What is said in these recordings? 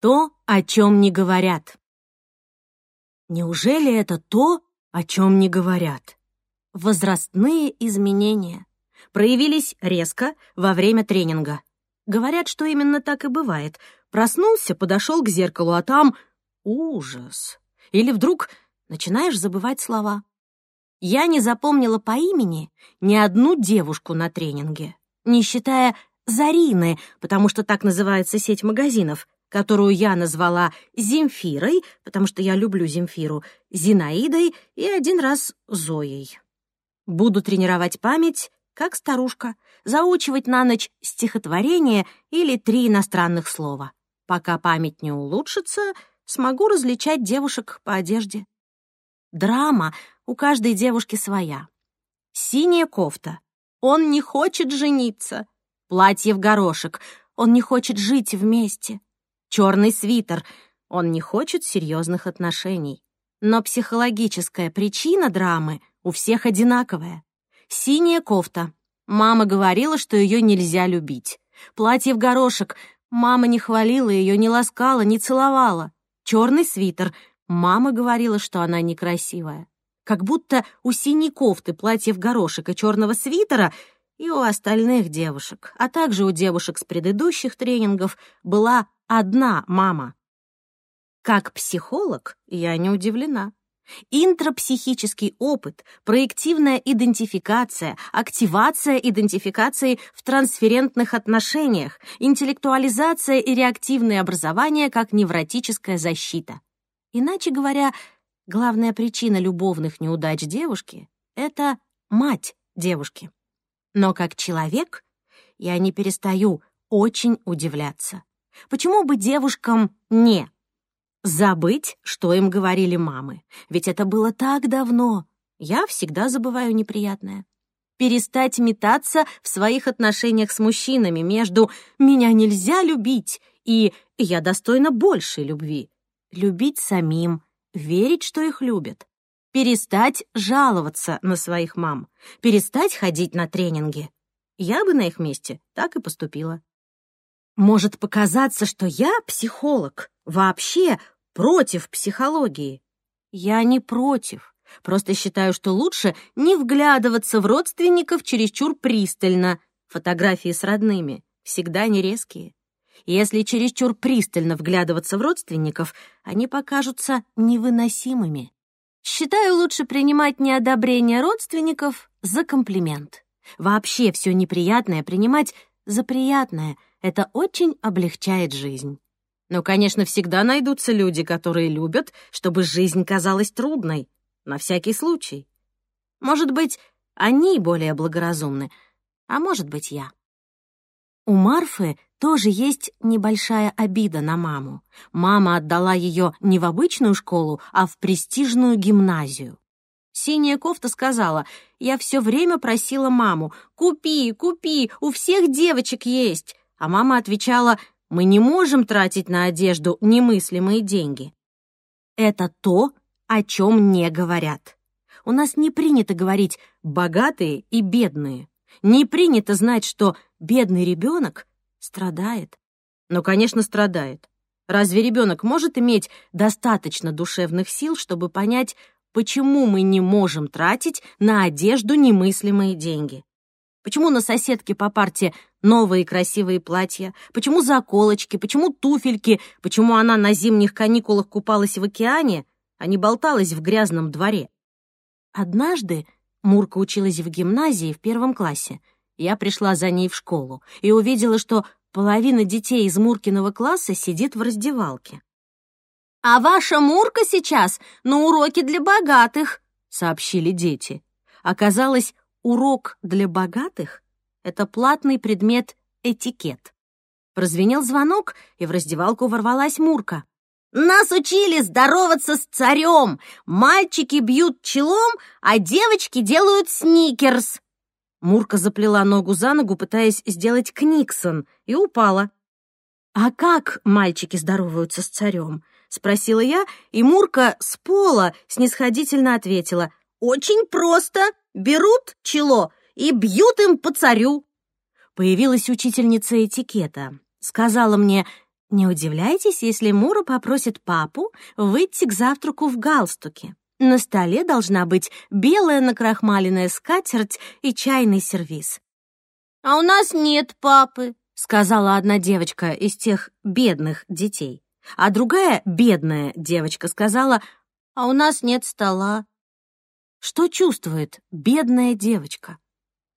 То, о чем не говорят. Неужели это то, о чем не говорят? Возрастные изменения проявились резко во время тренинга. Говорят, что именно так и бывает. Проснулся, подошел к зеркалу, а там ужас. Или вдруг начинаешь забывать слова. Я не запомнила по имени ни одну девушку на тренинге, не считая Зарины, потому что так называется сеть магазинов, которую я назвала Земфирой, потому что я люблю Земфиру, Зинаидой и один раз Зоей. Буду тренировать память, как старушка, заучивать на ночь стихотворение или три иностранных слова. Пока память не улучшится, смогу различать девушек по одежде. Драма у каждой девушки своя. Синяя кофта. Он не хочет жениться. Платье в горошек. Он не хочет жить вместе черный свитер. Он не хочет серьезных отношений. Но психологическая причина драмы у всех одинаковая. Синяя кофта. Мама говорила, что ее нельзя любить. Платье в горошек. Мама не хвалила ее, не ласкала, не целовала. Черный свитер. Мама говорила, что она некрасивая. Как будто у синей кофты, платья в горошек и черного свитера и у остальных девушек, а также у девушек с предыдущих тренингов была одна мама. Как психолог я не удивлена. Интропсихический опыт, проективная идентификация, активация идентификации в трансферентных отношениях, интеллектуализация и реактивное образование как невротическая защита. Иначе говоря, главная причина любовных неудач девушки — это мать девушки. Но как человек я не перестаю очень удивляться. Почему бы девушкам не? Забыть, что им говорили мамы. Ведь это было так давно. Я всегда забываю неприятное. Перестать метаться в своих отношениях с мужчинами между «меня нельзя любить» и «я достойна большей любви». Любить самим, верить, что их любят. Перестать жаловаться на своих мам. Перестать ходить на тренинги. Я бы на их месте так и поступила. Может показаться, что я психолог, вообще против психологии. Я не против, просто считаю, что лучше не вглядываться в родственников чересчур пристально. Фотографии с родными всегда не резкие. Если чересчур пристально вглядываться в родственников, они покажутся невыносимыми. Считаю, лучше принимать неодобрение родственников за комплимент. Вообще все неприятное принимать за приятное — это очень облегчает жизнь. Но, конечно, всегда найдутся люди, которые любят, чтобы жизнь казалась трудной, на всякий случай. Может быть, они более благоразумны, а может быть, я. У Марфы тоже есть небольшая обида на маму. Мама отдала ее не в обычную школу, а в престижную гимназию. Синяя кофта сказала, «Я все время просила маму, купи, купи, у всех девочек есть». А мама отвечала, «Мы не можем тратить на одежду немыслимые деньги». Это то, о чем не говорят. У нас не принято говорить «богатые» и «бедные». Не принято знать, что бедный ребенок страдает. Ну, конечно, страдает. Разве ребенок может иметь достаточно душевных сил, чтобы понять, почему мы не можем тратить на одежду немыслимые деньги? Почему на соседке по парте новые красивые платья? Почему заколочки? Почему туфельки? Почему она на зимних каникулах купалась в океане, а не болталась в грязном дворе? Однажды Мурка училась в гимназии в первом классе. Я пришла за ней в школу и увидела, что половина детей из Муркиного класса сидит в раздевалке. «А ваша Мурка сейчас на уроке для богатых», — сообщили дети. Оказалось, урок для богатых — это платный предмет этикет. Прозвенел звонок, и в раздевалку ворвалась Мурка. «Нас учили здороваться с царем! Мальчики бьют челом, а девочки делают сникерс!» Мурка заплела ногу за ногу, пытаясь сделать книксон, и упала. «А как мальчики здороваются с царем?» — спросила я, и Мурка с пола снисходительно ответила. «Очень просто берут чело и бьют им по царю. Появилась учительница этикета. Сказала мне, Не удивляйтесь, если Мура попросит папу выйти к завтраку в галстуке. На столе должна быть белая накрахмаленная скатерть и чайный сервиз. «А у нас нет папы», — сказала одна девочка из тех бедных детей. А другая бедная девочка сказала, «А у нас нет стола». Что чувствует бедная девочка?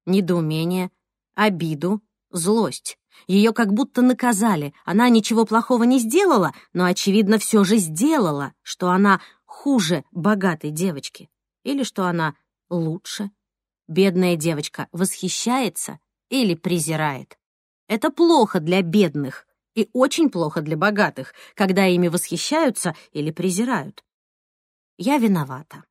Недоумение, обиду, злость. Ее как будто наказали. Она ничего плохого не сделала, но, очевидно, все же сделала, что она хуже богатой девочки. Или что она лучше. Бедная девочка восхищается или презирает. Это плохо для бедных и очень плохо для богатых, когда ими восхищаются или презирают. Я виновата.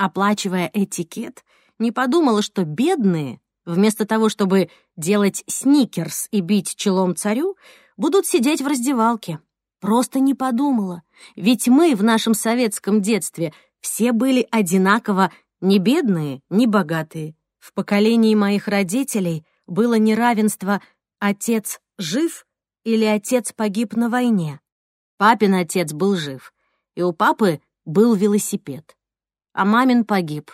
Оплачивая этикет, не подумала, что бедные вместо того, чтобы делать сникерс и бить челом царю, будут сидеть в раздевалке. Просто не подумала. Ведь мы в нашем советском детстве все были одинаково ни бедные, ни богатые. В поколении моих родителей было неравенство «отец жив» или «отец погиб на войне». Папин отец был жив, и у папы был велосипед. А мамин погиб.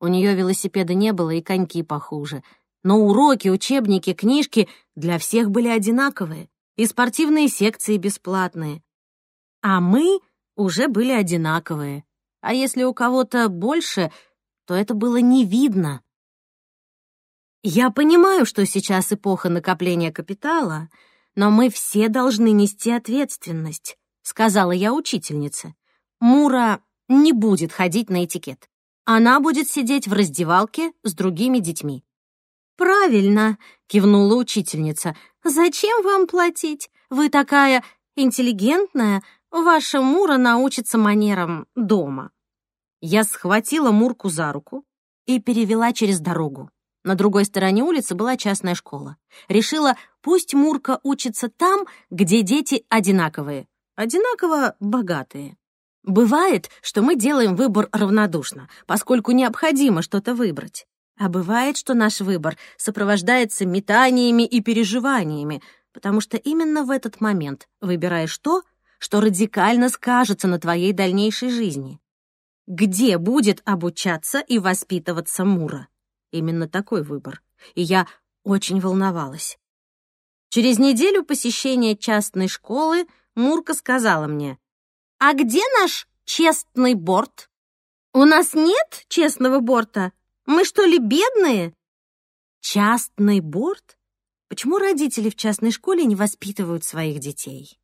У нее велосипеда не было и коньки похуже. Но уроки, учебники, книжки для всех были одинаковые, и спортивные секции бесплатные. А мы уже были одинаковые. А если у кого-то больше, то это было не видно. Я понимаю, что сейчас эпоха накопления капитала, но мы все должны нести ответственность, сказала я учительнице. Мура не будет ходить на этикет. Она будет сидеть в раздевалке с другими детьми. «Правильно», — кивнула учительница. «Зачем вам платить? Вы такая интеллигентная. Ваша Мура научится манерам дома». Я схватила Мурку за руку и перевела через дорогу. На другой стороне улицы была частная школа. Решила, пусть Мурка учится там, где дети одинаковые, одинаково богатые. Бывает, что мы делаем выбор равнодушно, поскольку необходимо что-то выбрать. А бывает, что наш выбор сопровождается метаниями и переживаниями, потому что именно в этот момент выбираешь то, что радикально скажется на твоей дальнейшей жизни. Где будет обучаться и воспитываться Мура? Именно такой выбор. И я очень волновалась. Через неделю посещения частной школы Мурка сказала мне, «А где наш честный борт?» «У нас нет честного борта? Мы что ли бедные?» «Частный борт? Почему родители в частной школе не воспитывают своих детей?»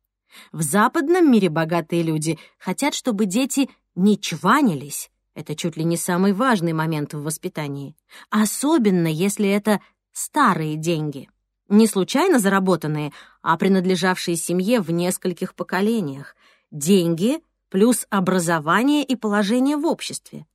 В западном мире богатые люди хотят, чтобы дети не чванились. Это чуть ли не самый важный момент в воспитании. Особенно, если это старые деньги. Не случайно заработанные, а принадлежавшие семье в нескольких поколениях деньги плюс образование и положение в обществе.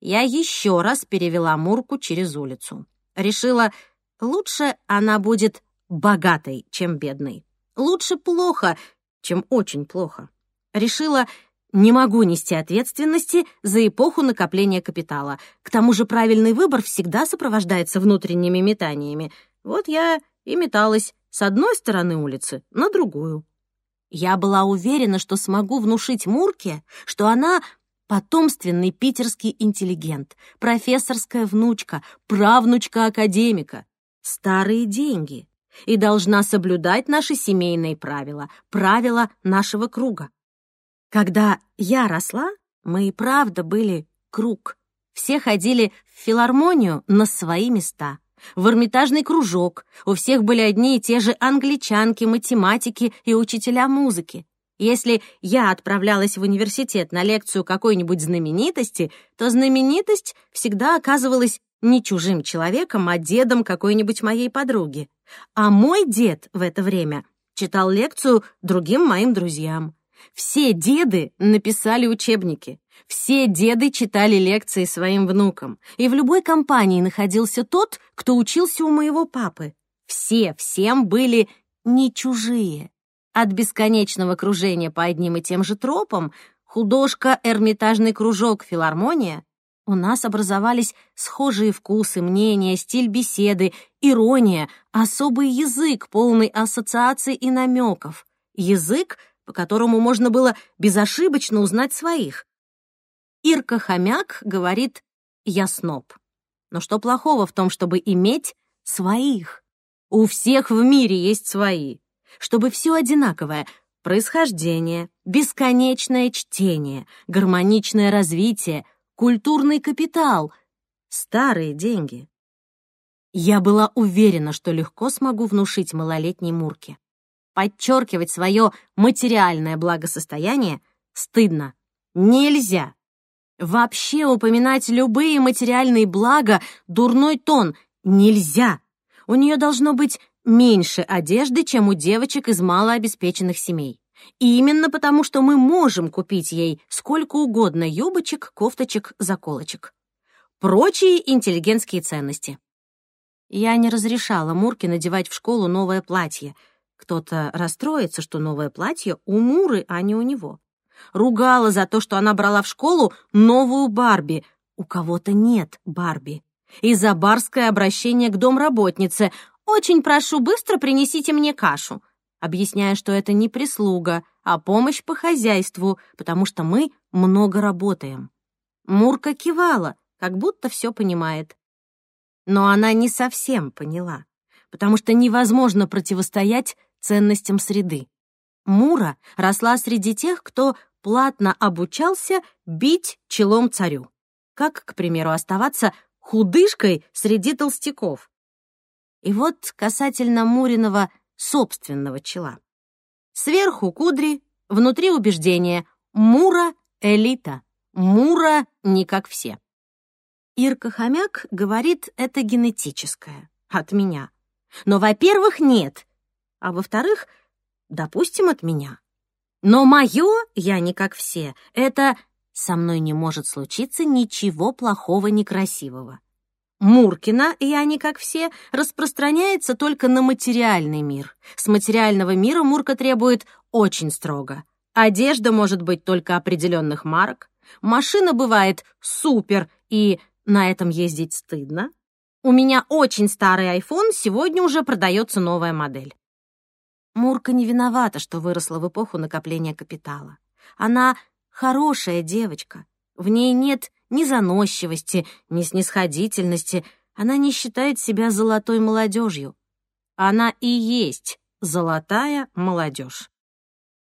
Я еще раз перевела Мурку через улицу. Решила, лучше она будет богатой, чем бедной. Лучше плохо, чем очень плохо. Решила, не могу нести ответственности за эпоху накопления капитала. К тому же правильный выбор всегда сопровождается внутренними метаниями. Вот я и металась с одной стороны улицы на другую. Я была уверена, что смогу внушить Мурке, что она потомственный питерский интеллигент, профессорская внучка, правнучка академика, старые деньги, и должна соблюдать наши семейные правила, правила нашего круга. Когда я росла, мы и правда были круг. Все ходили в филармонию на свои места — в Эрмитажный кружок. У всех были одни и те же англичанки, математики и учителя музыки. Если я отправлялась в университет на лекцию какой-нибудь знаменитости, то знаменитость всегда оказывалась не чужим человеком, а дедом какой-нибудь моей подруги. А мой дед в это время читал лекцию другим моим друзьям. Все деды написали учебники. Все деды читали лекции своим внукам, и в любой компании находился тот, кто учился у моего папы. Все всем были не чужие. От бесконечного кружения по одним и тем же тропам, художка, эрмитажный кружок, филармония, у нас образовались схожие вкусы, мнения, стиль беседы, ирония, особый язык, полный ассоциаций и намеков. язык, по которому можно было безошибочно узнать своих. Ирка Хомяк говорит «я сноб». Но что плохого в том, чтобы иметь своих? У всех в мире есть свои. Чтобы все одинаковое — происхождение, бесконечное чтение, гармоничное развитие, культурный капитал, старые деньги. Я была уверена, что легко смогу внушить малолетней Мурке. Подчеркивать свое материальное благосостояние стыдно. Нельзя. Вообще упоминать любые материальные блага — дурной тон. Нельзя. У нее должно быть меньше одежды, чем у девочек из малообеспеченных семей. И именно потому, что мы можем купить ей сколько угодно юбочек, кофточек, заколочек. Прочие интеллигентские ценности. Я не разрешала Мурке надевать в школу новое платье. Кто-то расстроится, что новое платье у Муры, а не у него ругала за то, что она брала в школу новую Барби. У кого-то нет Барби. И за барское обращение к домработнице «Очень прошу, быстро принесите мне кашу», объясняя, что это не прислуга, а помощь по хозяйству, потому что мы много работаем. Мурка кивала, как будто все понимает. Но она не совсем поняла, потому что невозможно противостоять ценностям среды. Мура росла среди тех, кто платно обучался бить челом царю. Как, к примеру, оставаться худышкой среди толстяков. И вот касательно Муриного собственного чела. Сверху кудри, внутри убеждение «Мура — элита, Мура — не как все». Ирка Хомяк говорит, это генетическое, от меня. Но, во-первых, нет, а во-вторых, допустим, от меня. Но мое я не как все. Это со мной не может случиться ничего плохого, некрасивого. Муркина, я не как все, распространяется только на материальный мир. С материального мира Мурка требует очень строго. Одежда может быть только определенных марок. Машина бывает супер, и на этом ездить стыдно. У меня очень старый iPhone, сегодня уже продается новая модель. Мурка не виновата, что выросла в эпоху накопления капитала. Она хорошая девочка. В ней нет ни заносчивости, ни снисходительности. Она не считает себя золотой молодежью. Она и есть золотая молодежь.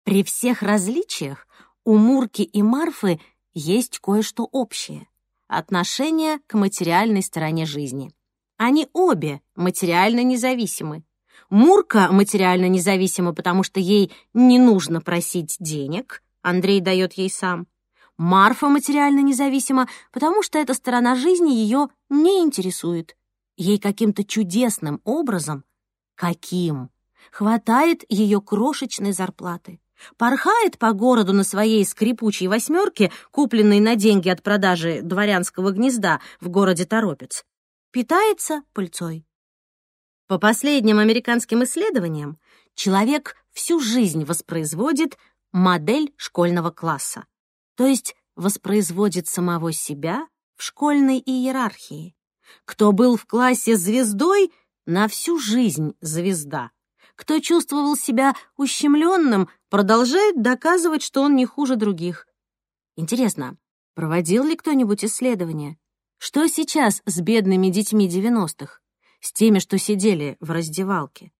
При всех различиях у Мурки и Марфы есть кое-что общее — отношение к материальной стороне жизни. Они обе материально независимы. Мурка материально независима, потому что ей не нужно просить денег, Андрей дает ей сам. Марфа материально независима, потому что эта сторона жизни ее не интересует. Ей каким-то чудесным образом, каким, хватает ее крошечной зарплаты. Порхает по городу на своей скрипучей восьмерке, купленной на деньги от продажи дворянского гнезда в городе Торопец. Питается пыльцой. По последним американским исследованиям, человек всю жизнь воспроизводит модель школьного класса, то есть воспроизводит самого себя в школьной иерархии. Кто был в классе звездой, на всю жизнь звезда. Кто чувствовал себя ущемленным, продолжает доказывать, что он не хуже других. Интересно, проводил ли кто-нибудь исследование? Что сейчас с бедными детьми 90-х? С теми, что сидели в раздевалке.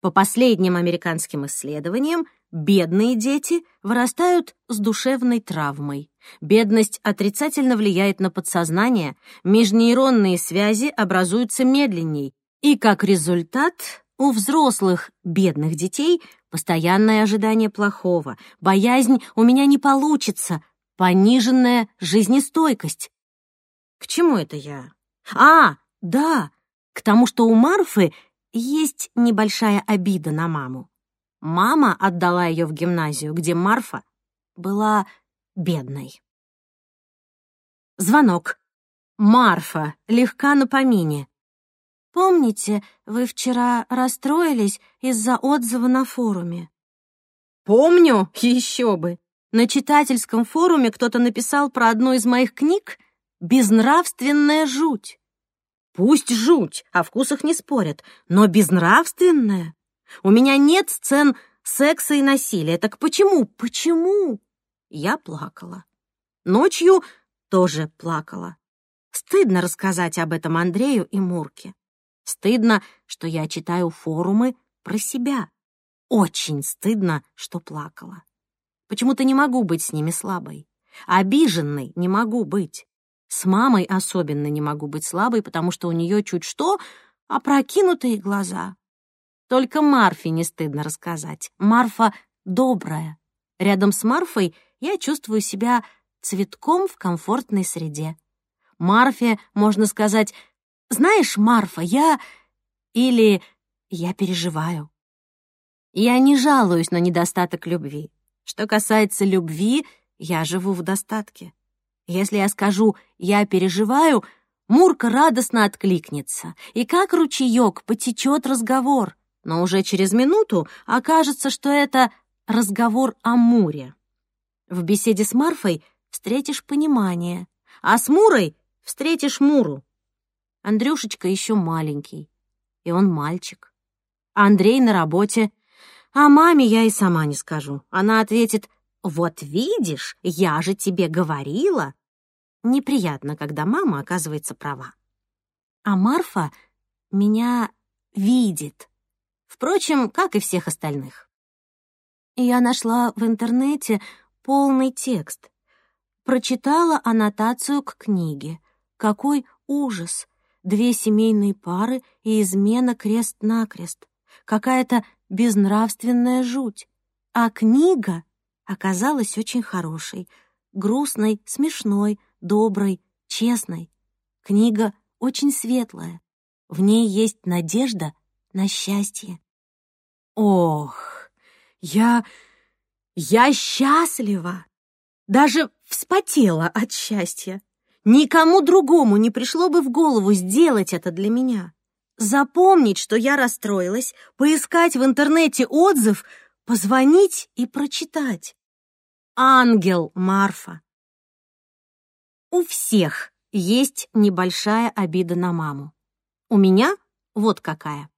По последним американским исследованиям, бедные дети вырастают с душевной травмой. Бедность отрицательно влияет на подсознание, межнейронные связи образуются медленней, и как результат у взрослых бедных детей постоянное ожидание плохого, боязнь «у меня не получится», пониженная жизнестойкость. К чему это я? А, да, к тому, что у Марфы есть небольшая обида на маму. Мама отдала ее в гимназию, где Марфа была бедной. Звонок. Марфа, легка на помине. «Помните, вы вчера расстроились из-за отзыва на форуме?» «Помню, еще бы. На читательском форуме кто-то написал про одну из моих книг «Безнравственная жуть». Пусть жуть, о вкусах не спорят, но безнравственная. У меня нет сцен секса и насилия. Так почему? Почему? Я плакала. Ночью тоже плакала. Стыдно рассказать об этом Андрею и Мурке. Стыдно, что я читаю форумы про себя. Очень стыдно, что плакала. Почему-то не могу быть с ними слабой. Обиженной не могу быть. С мамой особенно не могу быть слабой, потому что у нее чуть что опрокинутые глаза. Только Марфе не стыдно рассказать. Марфа добрая. Рядом с Марфой я чувствую себя цветком в комфортной среде. Марфе можно сказать «Знаешь, Марфа, я...» или «Я переживаю». Я не жалуюсь на недостаток любви. Что касается любви, я живу в достатке. Если я скажу «я переживаю», Мурка радостно откликнется, и как ручеек потечет разговор, но уже через минуту окажется, что это разговор о Муре. В беседе с Марфой встретишь понимание, а с Мурой встретишь Муру. Андрюшечка еще маленький, и он мальчик. А Андрей на работе. А маме я и сама не скажу. Она ответит, «Вот видишь, я же тебе говорила». Неприятно, когда мама оказывается права. А Марфа меня видит. Впрочем, как и всех остальных. Я нашла в интернете полный текст. Прочитала аннотацию к книге. Какой ужас! Две семейные пары и измена крест-накрест. Какая-то безнравственная жуть. А книга оказалась очень хорошей, грустной, смешной, доброй, честной. Книга очень светлая. В ней есть надежда на счастье. Ох, я... я счастлива! Даже вспотела от счастья. Никому другому не пришло бы в голову сделать это для меня. Запомнить, что я расстроилась, поискать в интернете отзыв, позвонить и прочитать. Ангел Марфа. У всех есть небольшая обида на маму. У меня вот какая.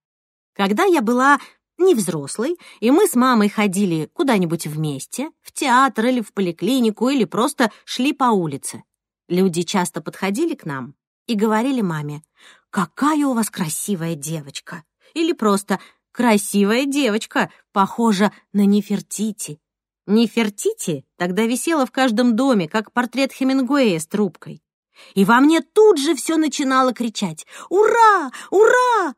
Когда я была не взрослой, и мы с мамой ходили куда-нибудь вместе, в театр или в поликлинику, или просто шли по улице. Люди часто подходили к нам и говорили маме, «Какая у вас красивая девочка!» Или просто «Красивая девочка, похожа на Нефертити». Нефертити тогда висела в каждом доме, как портрет Хемингуэя с трубкой. И во мне тут же все начинало кричать «Ура! Ура!»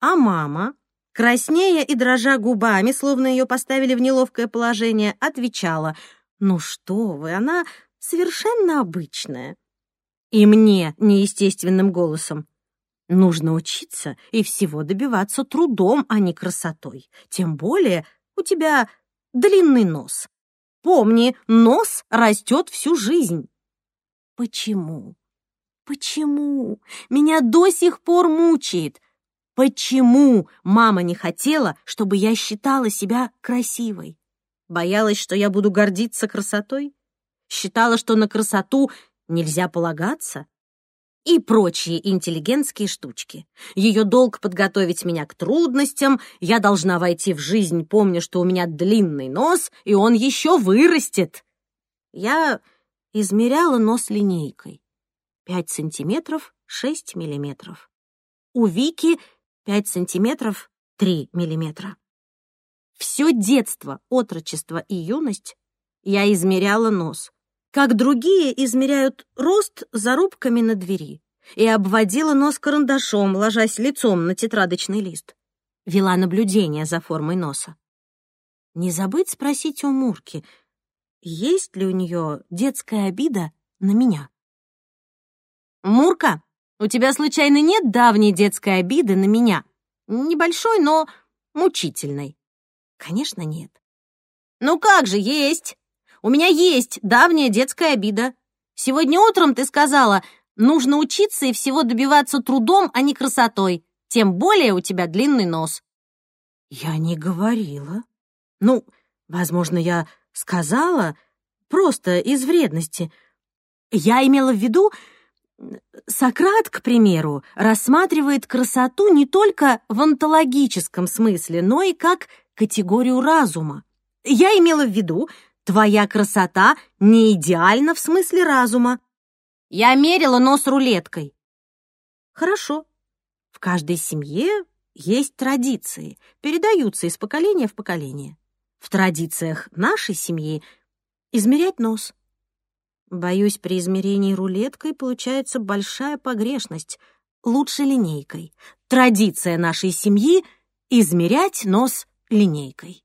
А мама, краснея и дрожа губами, словно ее поставили в неловкое положение, отвечала «Ну что вы, она совершенно обычная». И мне неестественным голосом Нужно учиться и всего добиваться трудом, а не красотой. Тем более у тебя длинный нос. Помни, нос растет всю жизнь. Почему? Почему? Меня до сих пор мучает. Почему мама не хотела, чтобы я считала себя красивой? Боялась, что я буду гордиться красотой? Считала, что на красоту нельзя полагаться? И прочие интеллигентские штучки. Ее долг подготовить меня к трудностям, я должна войти в жизнь, помня, что у меня длинный нос, и он еще вырастет. Я измеряла нос линейкой. Пять сантиметров, шесть миллиметров. У Вики пять сантиметров, три миллиметра. Все детство, отрочество и юность я измеряла нос как другие измеряют рост зарубками на двери, и обводила нос карандашом, ложась лицом на тетрадочный лист. Вела наблюдение за формой носа. Не забыть спросить у Мурки, есть ли у нее детская обида на меня. «Мурка, у тебя случайно нет давней детской обиды на меня? Небольшой, но мучительной?» «Конечно, нет». «Ну как же, есть!» У меня есть давняя детская обида. Сегодня утром ты сказала, нужно учиться и всего добиваться трудом, а не красотой. Тем более у тебя длинный нос». «Я не говорила. Ну, возможно, я сказала, просто из вредности. Я имела в виду, Сократ, к примеру, рассматривает красоту не только в онтологическом смысле, но и как категорию разума. Я имела в виду, твоя красота не идеальна в смысле разума. Я мерила нос рулеткой. Хорошо. В каждой семье есть традиции, передаются из поколения в поколение. В традициях нашей семьи измерять нос. Боюсь, при измерении рулеткой получается большая погрешность. Лучше линейкой. Традиция нашей семьи — измерять нос линейкой.